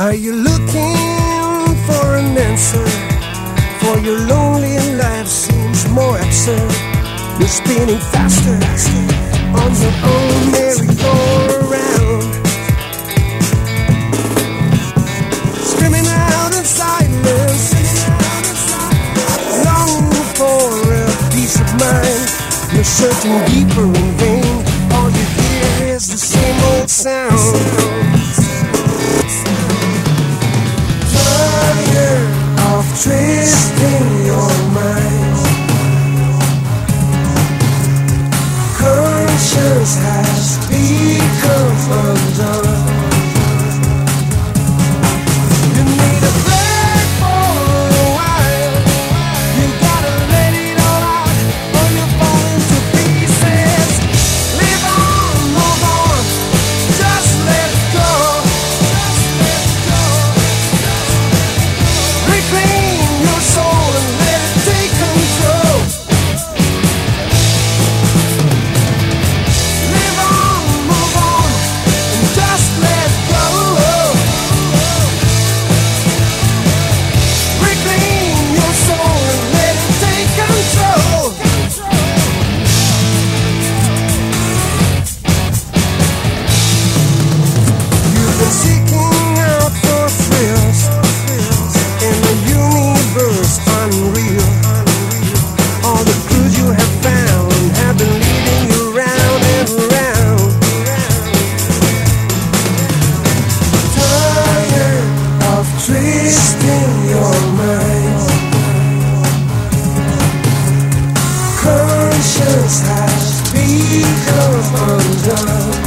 Are you looking for an answer? For your lonely life seems more absurd. You're spinning faster on your own merry-go-round. Screaming out in silence, longing for a peace of mind. You're searching deeper in vain. All you hear is the same old sound. has become undone. just has become undone.